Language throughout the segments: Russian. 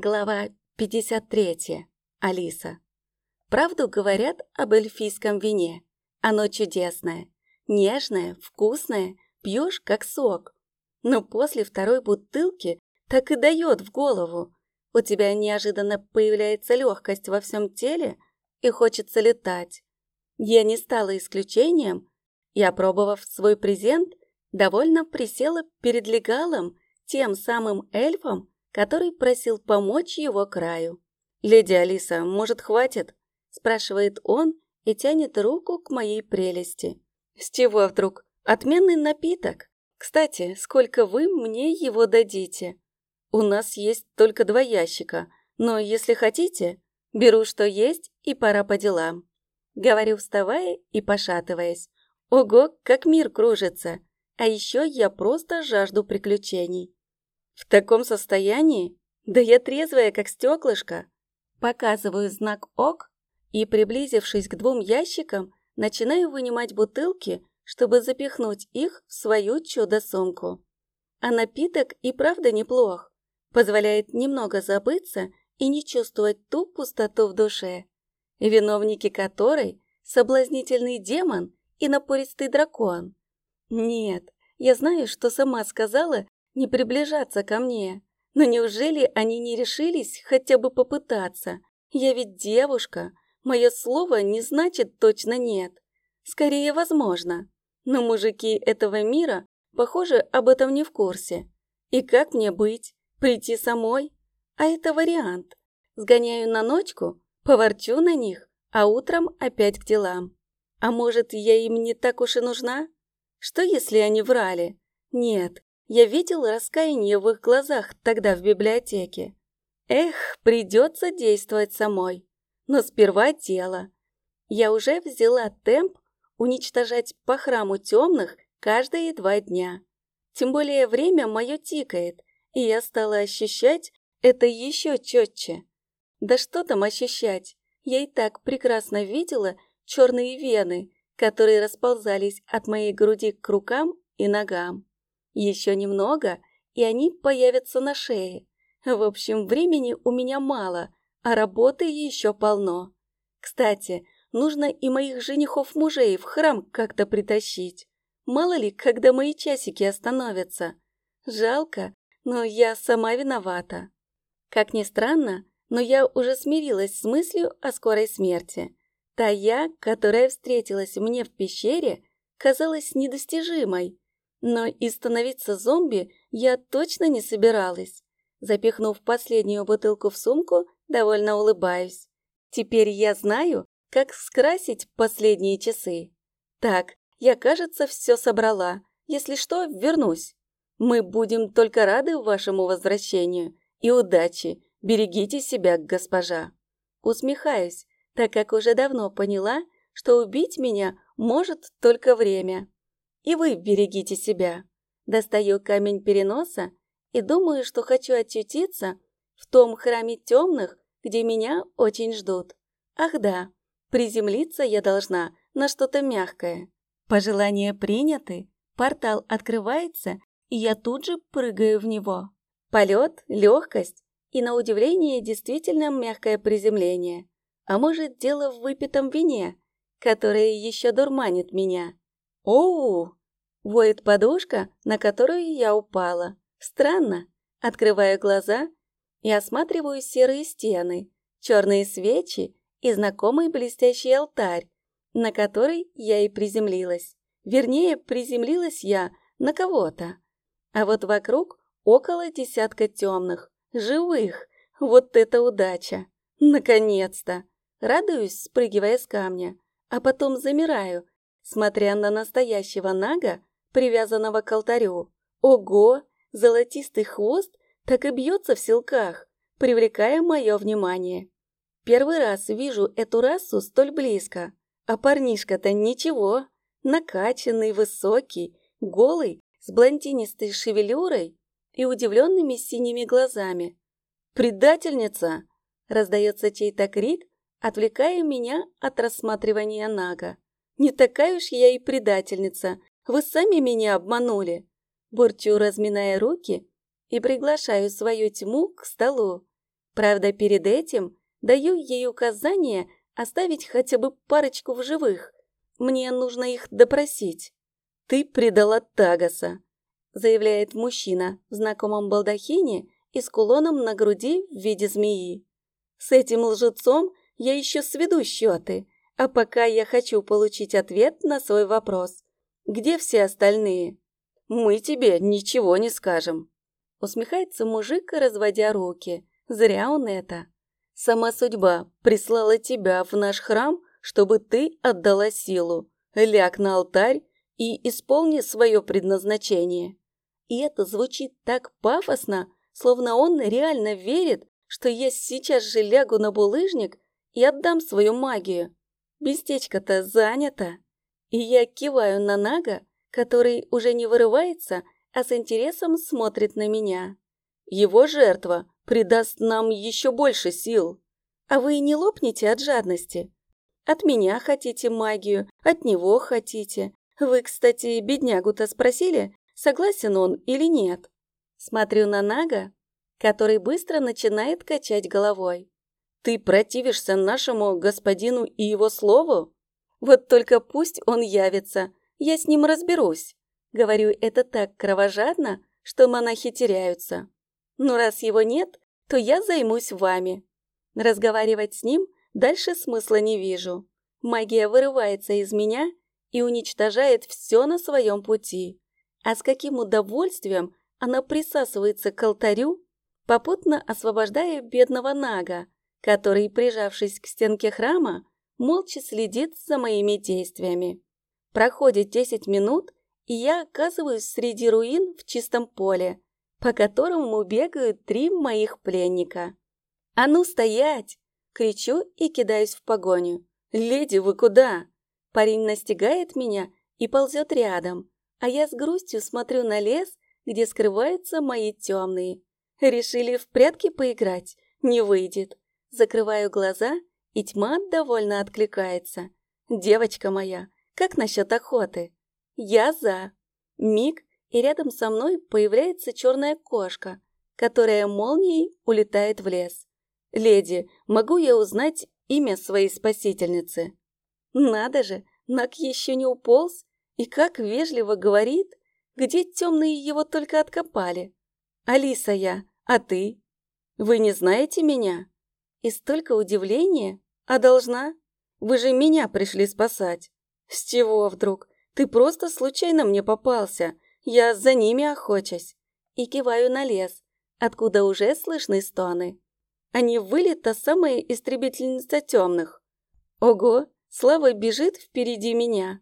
Глава 53. Алиса. Правду говорят об эльфийском вине. Оно чудесное, нежное, вкусное, пьешь как сок. Но после второй бутылки так и дает в голову. У тебя неожиданно появляется легкость во всем теле и хочется летать. Я не стала исключением и, опробовав свой презент, довольно присела перед легалом, тем самым эльфом, который просил помочь его краю. «Леди Алиса, может, хватит?» – спрашивает он и тянет руку к моей прелести. «С чего вдруг? Отменный напиток. Кстати, сколько вы мне его дадите? У нас есть только два ящика, но если хотите, беру что есть и пора по делам». Говорю, вставая и пошатываясь. Ого, как мир кружится! А еще я просто жажду приключений. В таком состоянии? Да я трезвая, как стеклышко. Показываю знак ОК и, приблизившись к двум ящикам, начинаю вынимать бутылки, чтобы запихнуть их в свою чудо-сумку. А напиток и правда неплох. Позволяет немного забыться и не чувствовать ту пустоту в душе, виновники которой – соблазнительный демон и напористый дракон. Нет, я знаю, что сама сказала, не приближаться ко мне. Но неужели они не решились хотя бы попытаться? Я ведь девушка. Мое слово не значит точно нет. Скорее, возможно. Но мужики этого мира, похоже, об этом не в курсе. И как мне быть? Прийти самой? А это вариант. Сгоняю на ночку, поворчу на них, а утром опять к делам. А может, я им не так уж и нужна? Что, если они врали? Нет, я видел раскаяние в их глазах тогда в библиотеке. Эх, придется действовать самой. Но сперва дело. Я уже взяла темп уничтожать по храму темных каждые два дня. Тем более время мое тикает, и я стала ощущать это еще четче. Да что там ощущать? Я и так прекрасно видела черные вены, которые расползались от моей груди к рукам и ногам. Еще немного, и они появятся на шее. В общем, времени у меня мало, а работы еще полно. Кстати, нужно и моих женихов-мужей в храм как-то притащить. Мало ли, когда мои часики остановятся. Жалко, но я сама виновата. Как ни странно, но я уже смирилась с мыслью о скорой смерти. Та я, которая встретилась мне в пещере, казалась недостижимой. Но и становиться зомби я точно не собиралась. Запихнув последнюю бутылку в сумку, довольно улыбаюсь. Теперь я знаю, как скрасить последние часы. Так, я, кажется, все собрала. Если что, вернусь. Мы будем только рады вашему возвращению. И удачи. Берегите себя, госпожа. Усмехаюсь, так как уже давно поняла, что убить меня может только время. И вы берегите себя. Достаю камень переноса и думаю, что хочу очутиться в том храме темных, где меня очень ждут. Ах да, приземлиться я должна на что-то мягкое. Пожелания приняты, портал открывается, и я тут же прыгаю в него. Полет, легкость и, на удивление, действительно мягкое приземление. А может, дело в выпитом вине, которое еще дурманит меня. Оу! Воет подушка, на которую я упала. Странно. Открываю глаза и осматриваю серые стены, черные свечи и знакомый блестящий алтарь, на который я и приземлилась. Вернее, приземлилась я на кого-то. А вот вокруг около десятка темных, живых. Вот это удача! Наконец-то! Радуюсь, спрыгивая с камня, а потом замираю, смотря на настоящего нага, привязанного к алтарю. Ого, золотистый хвост так и бьется в силках, привлекая мое внимание. Первый раз вижу эту расу столь близко, а парнишка-то ничего, накачанный, высокий, голый, с блондинистой шевелюрой и удивленными синими глазами. «Предательница!» — раздается чей-то крик, отвлекая меня от рассматривания Нага. «Не такая уж я и предательница, вы сами меня обманули!» Бурчу, разминая руки, и приглашаю свою тьму к столу. Правда, перед этим даю ей указание оставить хотя бы парочку в живых. Мне нужно их допросить. «Ты предала Тагаса», — заявляет мужчина в знакомом балдахине и с кулоном на груди в виде змеи. «С этим лжецом я еще сведу счеты, а пока я хочу получить ответ на свой вопрос. Где все остальные?» «Мы тебе ничего не скажем», — усмехается мужик, разводя руки. «Зря он это. Сама судьба прислала тебя в наш храм, чтобы ты отдала силу. Ляг на алтарь и исполни свое предназначение». И это звучит так пафосно, словно он реально верит, что я сейчас же лягу на булыжник и отдам свою магию. Местечко-то занято. И я киваю на Нага, который уже не вырывается, а с интересом смотрит на меня. Его жертва придаст нам еще больше сил. А вы не лопнете от жадности. От меня хотите магию, от него хотите. Вы, кстати, беднягу-то спросили, согласен он или нет. Смотрю на Нага, который быстро начинает качать головой. «Ты противишься нашему господину и его слову? Вот только пусть он явится, я с ним разберусь». Говорю это так кровожадно, что монахи теряются. Но раз его нет, то я займусь вами. Разговаривать с ним дальше смысла не вижу. Магия вырывается из меня и уничтожает все на своем пути. А с каким удовольствием она присасывается к алтарю, попутно освобождая бедного Нага, который, прижавшись к стенке храма, молча следит за моими действиями. Проходит 10 минут, и я оказываюсь среди руин в чистом поле, по которому бегают три моих пленника. «А ну, стоять!» — кричу и кидаюсь в погоню. «Леди, вы куда?» Парень настигает меня и ползет рядом, а я с грустью смотрю на лес, где скрываются мои темные, Решили в прятки поиграть? Не выйдет. Закрываю глаза, и тьма довольно откликается. Девочка моя, как насчет охоты? Я за. Миг, и рядом со мной появляется черная кошка, которая молнией улетает в лес. «Леди, могу я узнать имя своей спасительницы?» «Надо же, Нак еще не уполз, и как вежливо говорит, где темные его только откопали. Алиса я, а ты? Вы не знаете меня? И столько удивления? А должна? Вы же меня пришли спасать. С чего вдруг? Ты просто случайно мне попался. Я за ними охочусь. И киваю на лес, откуда уже слышны стоны. Они не та самая истребительница темных. Ого, Слава бежит впереди меня.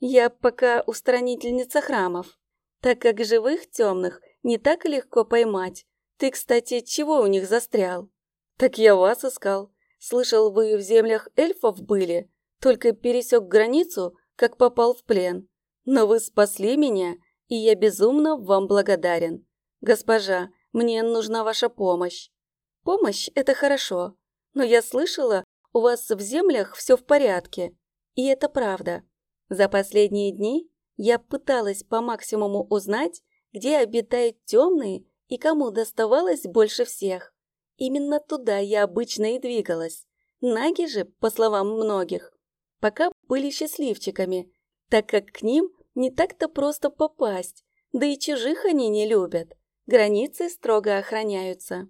Я пока устранительница храмов, так как живых темных не так легко поймать. Ты, кстати, чего у них застрял? Так я вас искал. Слышал, вы в землях эльфов были, только пересек границу, как попал в плен. Но вы спасли меня, и я безумно вам благодарен. Госпожа, мне нужна ваша помощь. Помощь – это хорошо, но я слышала, у вас в землях все в порядке. И это правда. За последние дни я пыталась по максимуму узнать, где обитают темные и кому доставалось больше всех. Именно туда я обычно и двигалась. Наги же, по словам многих, пока были счастливчиками, так как к ним не так-то просто попасть, да и чужих они не любят. Границы строго охраняются.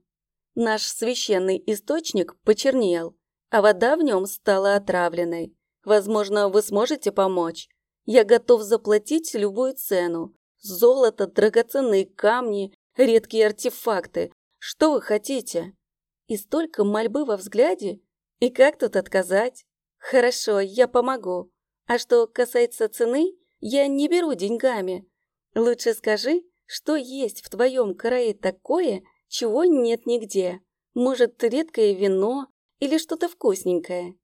Наш священный источник почернел, а вода в нем стала отравленной. Возможно, вы сможете помочь. Я готов заплатить любую цену, Золото, драгоценные камни, редкие артефакты. Что вы хотите? И столько мольбы во взгляде? И как тут отказать? Хорошо, я помогу. А что касается цены, я не беру деньгами. Лучше скажи, что есть в твоем крае такое, чего нет нигде. Может, редкое вино или что-то вкусненькое.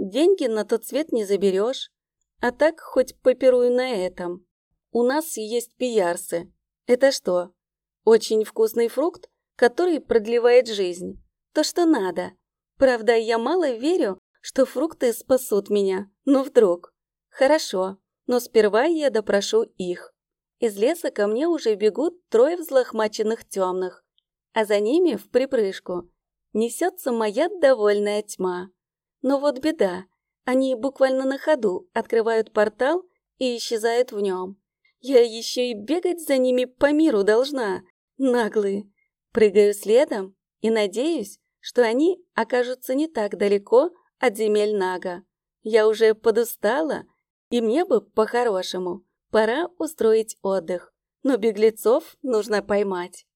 Деньги на тот цвет не заберешь. А так хоть попируй на этом. У нас есть пиярсы. Это что? Очень вкусный фрукт, который продлевает жизнь. То, что надо. Правда, я мало верю, что фрукты спасут меня. Но вдруг. Хорошо, но сперва я допрошу их. Из леса ко мне уже бегут трое взлохмаченных темных, а за ними в припрыжку. несется моя довольная тьма. Но вот беда, они буквально на ходу открывают портал и исчезают в нем. Я еще и бегать за ними по миру должна, наглые. Прыгаю следом и надеюсь, что они окажутся не так далеко от земель Нага. Я уже подустала, и мне бы, по-хорошему, пора устроить отдых, но беглецов нужно поймать.